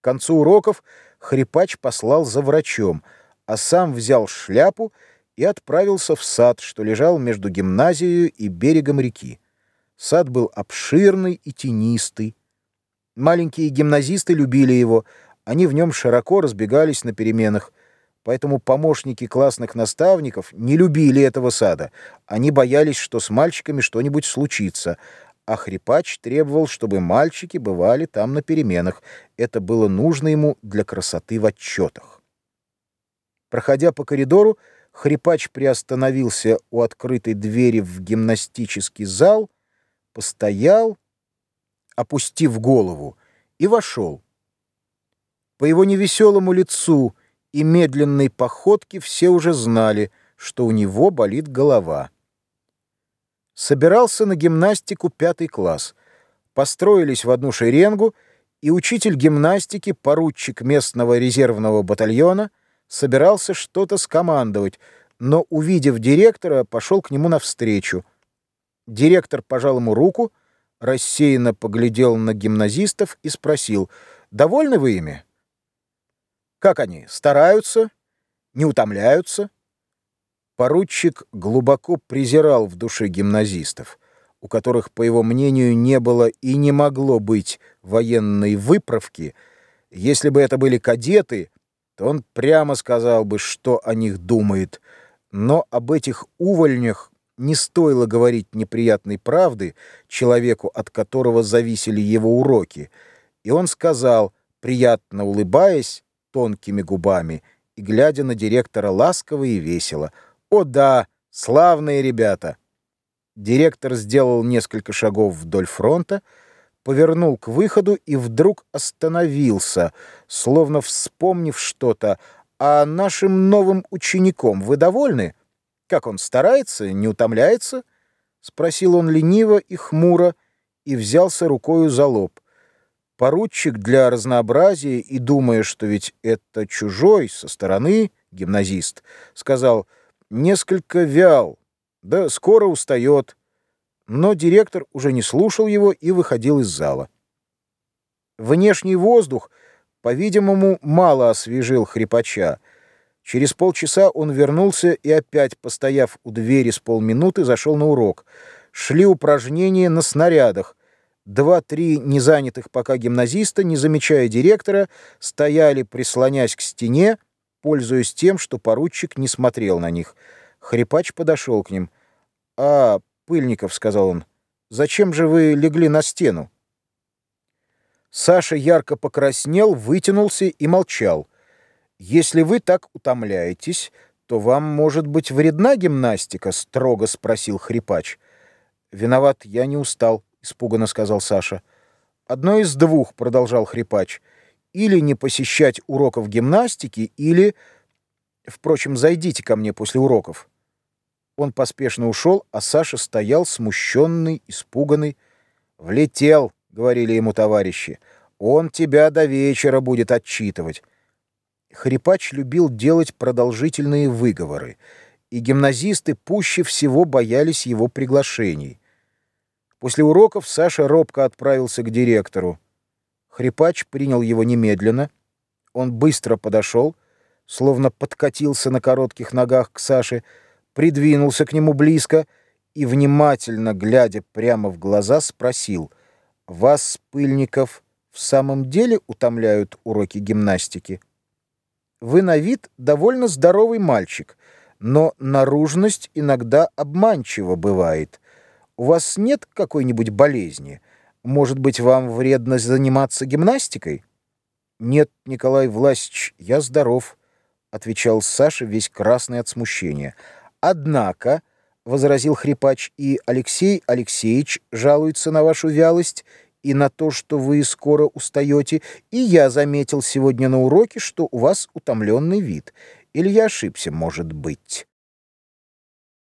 К концу уроков хрипач послал за врачом, а сам взял шляпу и отправился в сад, что лежал между гимназией и берегом реки. Сад был обширный и тенистый. Маленькие гимназисты любили его, они в нем широко разбегались на переменах, поэтому помощники классных наставников не любили этого сада. Они боялись, что с мальчиками что-нибудь случится, а хрипач требовал, чтобы мальчики бывали там на переменах. Это было нужно ему для красоты в отчетах. Проходя по коридору, хрипач приостановился у открытой двери в гимнастический зал, постоял, опустив голову, и вошел. По его невеселому лицу и медленной походке все уже знали, что у него болит голова. Собирался на гимнастику пятый класс. Построились в одну шеренгу, и учитель гимнастики, поручик местного резервного батальона, собирался что-то скомандовать, но, увидев директора, пошел к нему навстречу. Директор пожал ему руку, рассеянно поглядел на гимназистов и спросил, «Довольны вы ими?» «Как они, стараются? Не утомляются?» Поручик глубоко презирал в душе гимназистов, у которых, по его мнению, не было и не могло быть военной выправки. Если бы это были кадеты, то он прямо сказал бы, что о них думает. Но об этих увольнях не стоило говорить неприятной правды человеку, от которого зависели его уроки. И он сказал, приятно улыбаясь тонкими губами и глядя на директора ласково и весело — о да, славные ребята. Директор сделал несколько шагов вдоль фронта, повернул к выходу и вдруг остановился, словно вспомнив что-то. А нашим новым учеником вы довольны? Как он старается, не утомляется? Спросил он лениво и хмуро и взялся рукою за лоб. Поручик для разнообразия и думая, что ведь это чужой со стороны гимназист, сказал — несколько вял, да скоро устает. Но директор уже не слушал его и выходил из зала. Внешний воздух, по-видимому, мало освежил хрипача. Через полчаса он вернулся и опять, постояв у двери с полминуты, зашел на урок. Шли упражнения на снарядах. Два-три незанятых пока гимназиста, не замечая директора, стояли, прислонясь к стене, пользуясь тем, что поручик не смотрел на них. Хрипач подошел к ним. «А, Пыльников», — сказал он, — «зачем же вы легли на стену?» Саша ярко покраснел, вытянулся и молчал. «Если вы так утомляетесь, то вам, может быть, вредна гимнастика?» — строго спросил хрипач. «Виноват, я не устал», — испуганно сказал Саша. «Одно из двух», — продолжал хрипач или не посещать уроков гимнастики, или... Впрочем, зайдите ко мне после уроков. Он поспешно ушел, а Саша стоял смущенный, испуганный. «Влетел», — говорили ему товарищи. «Он тебя до вечера будет отчитывать». Хрипач любил делать продолжительные выговоры, и гимназисты пуще всего боялись его приглашений. После уроков Саша робко отправился к директору. Хрипач принял его немедленно. Он быстро подошел, словно подкатился на коротких ногах к Саше, придвинулся к нему близко и, внимательно глядя прямо в глаза, спросил, «Вас, Пыльников, в самом деле утомляют уроки гимнастики? Вы на вид довольно здоровый мальчик, но наружность иногда обманчива бывает. У вас нет какой-нибудь болезни?» Может быть, вам вредно заниматься гимнастикой? Нет, Николай Власич, я здоров, отвечал Саша, весь красный от смущения. Однако, возразил хрипач, и Алексей Алексеевич жалуется на вашу вялость и на то, что вы скоро устаете, и я заметил сегодня на уроке, что у вас утомленный вид. Или я ошибся, может быть.